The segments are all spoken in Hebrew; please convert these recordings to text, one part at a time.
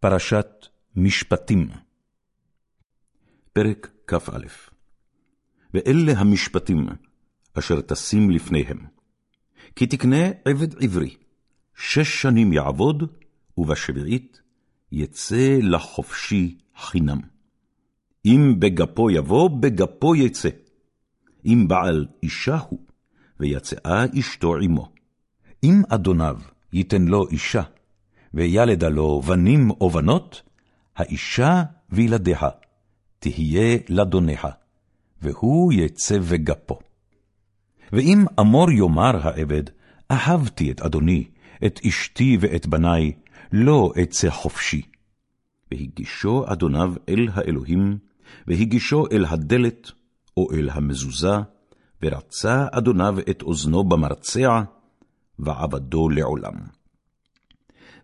פרשת משפטים פרק כ"א ואלה המשפטים אשר תשים לפניהם. כי תקנה עבד עברי, שש שנים יעבוד, ובשביעית יצא לחופשי חינם. אם בגפו יבוא, בגפו יצא. אם בעל אישה הוא, ויצאה אשתו עמו. אם אדוניו ייתן לו אישה, וילדה לו בנים או בנות, האישה וילדיה תהיה לדוניה, והוא יצא בגפו. ואם אמור יאמר העבד, אהבתי את אדוני, את אשתי ואת בניי, לא אצא חופשי. והגישו אדוניו אל האלוהים, והגישו אל הדלת, או אל המזוזה, ורצה אדוניו את אוזנו במרצע, ועבדו לעולם.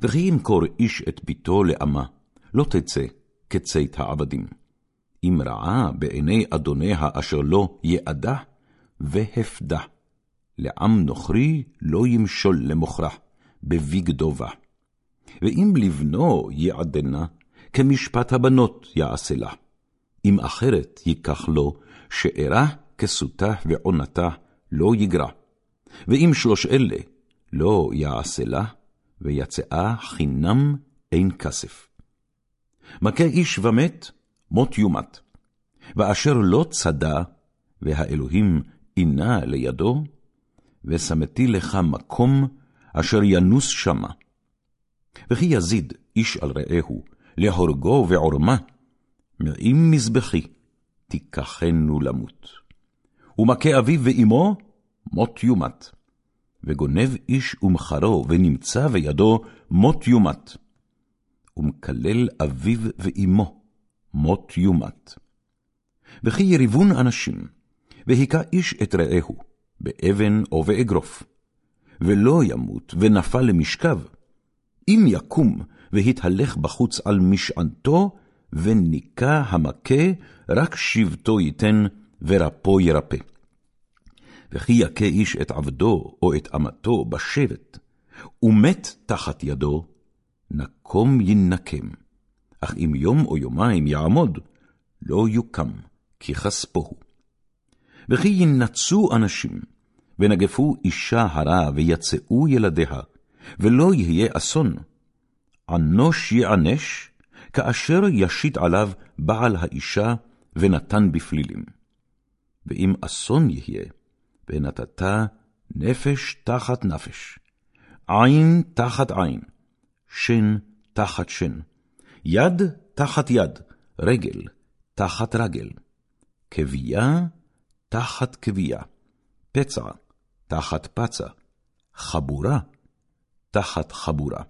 וכי ימכור איש את ביתו לאמה, לא תצא כצאת העבדים. אם רעה בעיני אדוניה אשר לא יעדה, והפדה. לעם נוכרי לא ימשול למוכרה, בבגדו בה. ואם לבנו יעדנה, כמשפט הבנות יעשה לה. אם אחרת ייקח לו, שארה כסותה ועונתה לא יגרע. ואם שלוש אלה לא יעשה לה, ויצאה חינם אין כסף. מכה איש ומת, מות יומת. ואשר לא צדה, והאלוהים עינה לידו, ושמתי לך מקום אשר ינוס שמה. וכי יזיד איש על רעהו, להורגו ועורמה, מעם מזבחי, תיקחנו למות. ומכה אביו ואמו, מות יומת. וגונב איש ומחרו, ונמצא בידו מות יומת. ומקלל אביו ואמו, מות יומת. וכי יריבון אנשים, והיכה איש את רעהו, באבן או באגרוף, ולא ימות ונפל למשכב, אם יקום והתהלך בחוץ על משענתו, וניקה המכה, רק שבטו ייתן, ורפו ירפא. וכי יכה איש את עבדו או את אמתו בשבט, ומת תחת ידו, נקום ינקם. אך אם יום או יומיים יעמוד, לא יוקם, כי כספו הוא. וכי ינצו אנשים, ונגפו אישה הרע, ויצאו ילדיה, ולא יהיה אסון. ענוש יענש, כאשר ישית עליו בעל האישה, ונתן בפלילים. ואם אסון יהיה, ונתת נפש תחת נפש, עין תחת עין, שן תחת שן, יד תחת יד, רגל תחת רגל, כבייה תחת כבייה, פצע תחת פצע, חבורה תחת חבורה.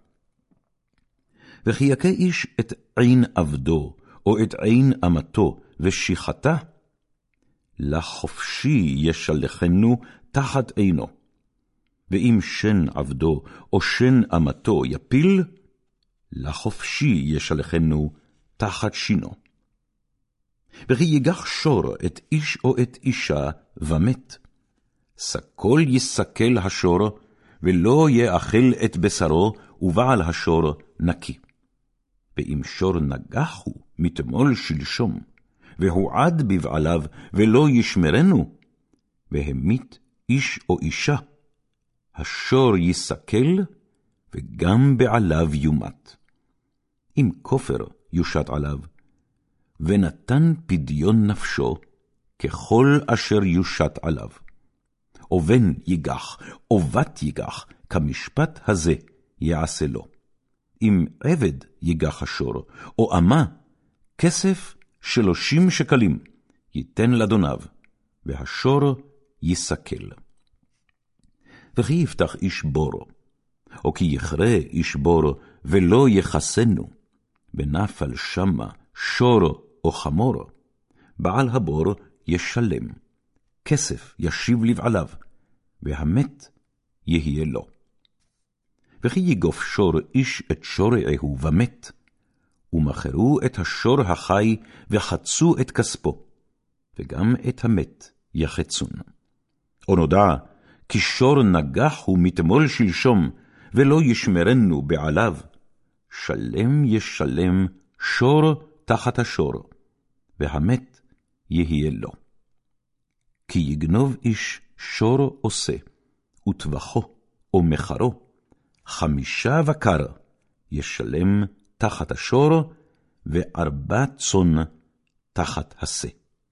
וכי יכה איש את עין עבדו, או את עין אמתו, ושיחתה, לחופשי ישלחנו תחת עינו. ואם שן עבדו או שן אמתו יפיל, לחופשי ישלחנו תחת שינו. וכי ייגח שור את איש או את אישה ומת. סקול יסקל השור, ולא יאכל את בשרו, ובעל השור נקי. ואם שור נגח הוא מתמול שלשום, והועד בבעליו, ולא ישמרנו, והמית איש או אישה, השור יסכל, וגם בעליו יומת. אם כופר יושת עליו, ונתן פדיון נפשו, ככל אשר יושת עליו. או בן ייגח, או בת ייגח, כמשפט הזה יעשה לו. אם עבד ייגח השור, או אמה, כסף שלושים שקלים, ייתן לאדוניו, והשור יסכל. וכי יפתח איש בור, או כי יכרה איש בור, ולא יחסנו, ונפל שמה שור או חמור, בעל הבור ישלם, כסף ישיב לבעליו, והמת יהיה לו. וכי יגוף שור איש את שורעהו ומת, ומכרו את השור החי, וחצו את כספו, וגם את המת יחצון. או נודע, כי שור נגח הוא מתמול שלשום, ולא ישמרנו בעליו, שלם ישלם שור תחת השור, והמת יהיה לו. כי יגנוב איש שור עושה, וטבחו או מחרו, חמישה בקר ישלם תחת השור, וארבע צאן תחת השה.